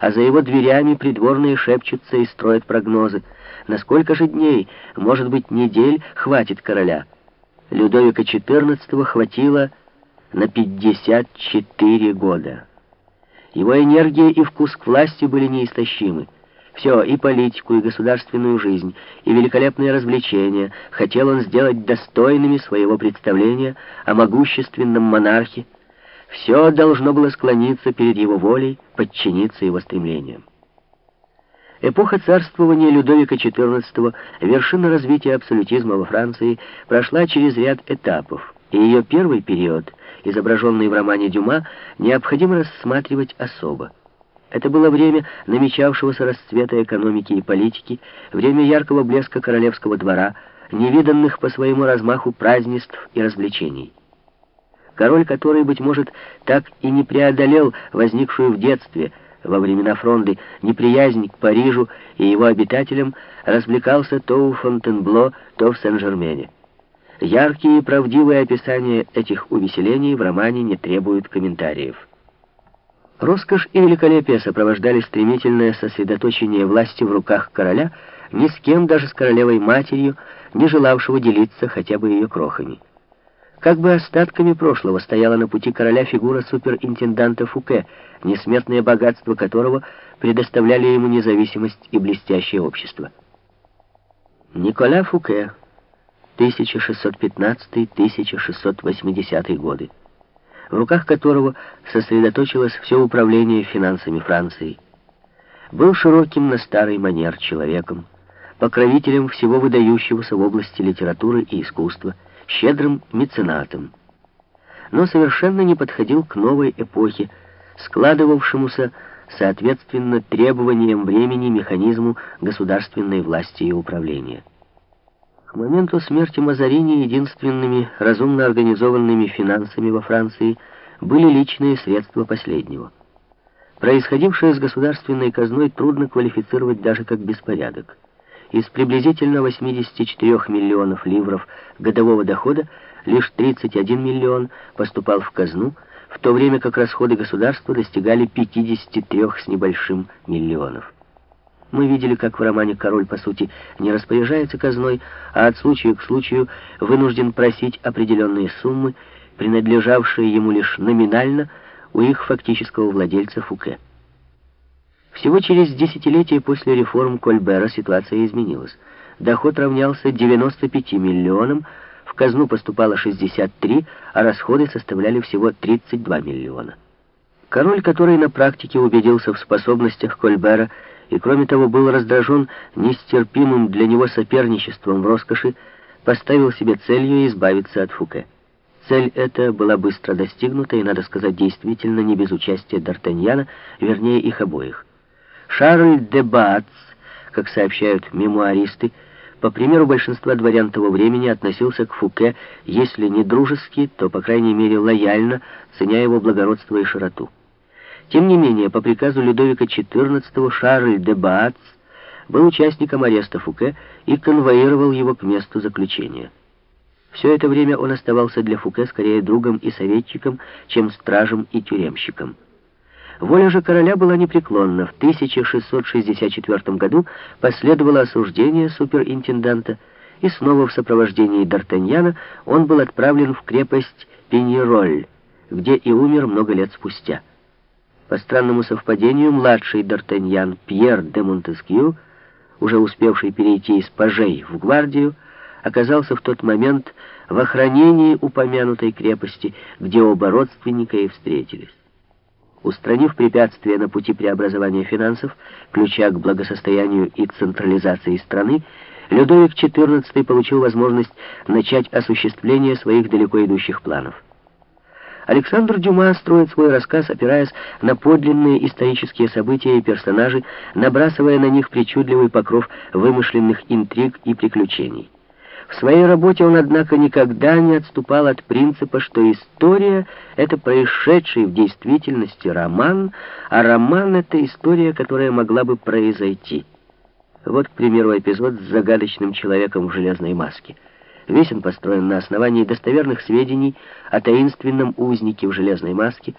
а за его дверями придворные шепчутся и строят прогнозы. На сколько же дней, может быть, недель хватит короля? Людовика XIV хватило на 54 года. Его энергия и вкус к власти были неистощимы. Все, и политику, и государственную жизнь, и великолепные развлечения хотел он сделать достойными своего представления о могущественном монархе. Все должно было склониться перед его волей, подчиниться его стремлениям. Эпоха царствования Людовика XIV, вершина развития абсолютизма во Франции, прошла через ряд этапов, и ее первый период, изображенный в романе Дюма, необходимо рассматривать особо. Это было время намечавшегося расцвета экономики и политики, время яркого блеска королевского двора, невиданных по своему размаху празднеств и развлечений. Король, который, быть может, так и не преодолел возникшую в детстве, во времена фронды, неприязнь к Парижу и его обитателям, развлекался то у Фонтенбло, то в Сен-Жермене. Яркие и правдивые описания этих увеселений в романе не требуют комментариев. Роскошь и великолепие сопровождали стремительное сосредоточение власти в руках короля, ни с кем, даже с королевой-матерью, не желавшего делиться хотя бы ее крохами. Как бы остатками прошлого стояла на пути короля фигура суперинтенданта Фуке, несметное богатство которого предоставляли ему независимость и блестящее общество. Николя Фуке, 1615-1680 годы в руках которого сосредоточилось все управление финансами Франции. Был широким на старый манер человеком, покровителем всего выдающегося в области литературы и искусства, щедрым меценатом. Но совершенно не подходил к новой эпохе, складывавшемуся соответственно требованиям времени механизму государственной власти и управления. К моменту смерти Мазарини единственными разумно организованными финансами во Франции были личные средства последнего. Происходившее с государственной казной трудно квалифицировать даже как беспорядок. Из приблизительно 84 миллионов ливров годового дохода лишь 31 миллион поступал в казну, в то время как расходы государства достигали 53 с небольшим миллионов. Мы видели, как в романе король, по сути, не распоряжается казной, а от случая к случаю вынужден просить определенные суммы, принадлежавшие ему лишь номинально у их фактического владельца Фуке. Всего через десятилетие после реформ Кольбера ситуация изменилась. Доход равнялся 95 миллионам, в казну поступало 63, а расходы составляли всего 32 миллиона. Король, который на практике убедился в способностях Кольбера и, кроме того, был раздражен нестерпимым для него соперничеством в роскоши, поставил себе целью избавиться от Фуке. Цель эта была быстро достигнута и, надо сказать, действительно не без участия Д'Артаньяна, вернее, их обоих. Шарль де Бац, как сообщают мемуаристы, по примеру большинства дворян того времени относился к Фуке, если не дружески, то, по крайней мере, лояльно, ценя его благородство и широту. Тем не менее, по приказу Людовика XIV Шарль де Баац был участником ареста Фуке и конвоировал его к месту заключения. Все это время он оставался для Фуке скорее другом и советчиком, чем стражем и тюремщиком. Воля же короля была непреклонна. В 1664 году последовало осуждение суперинтенданта, и снова в сопровождении Д'Артаньяна он был отправлен в крепость Пеньероль, где и умер много лет спустя. По странному совпадению, младший Д'Артаньян Пьер де Монтескью, уже успевший перейти из пажей в гвардию, оказался в тот момент в охранении упомянутой крепости, где оба родственника и встретились. Устранив препятствия на пути преобразования финансов, ключа к благосостоянию и централизации страны, Людовик XIV получил возможность начать осуществление своих далеко идущих планов. Александр Дюма строит свой рассказ, опираясь на подлинные исторические события и персонажи, набрасывая на них причудливый покров вымышленных интриг и приключений. В своей работе он, однако, никогда не отступал от принципа, что история — это происшедший в действительности роман, а роман — это история, которая могла бы произойти. Вот, к примеру, эпизод с загадочным человеком в железной маске — Весь он построен на основании достоверных сведений о таинственном узнике в железной маске,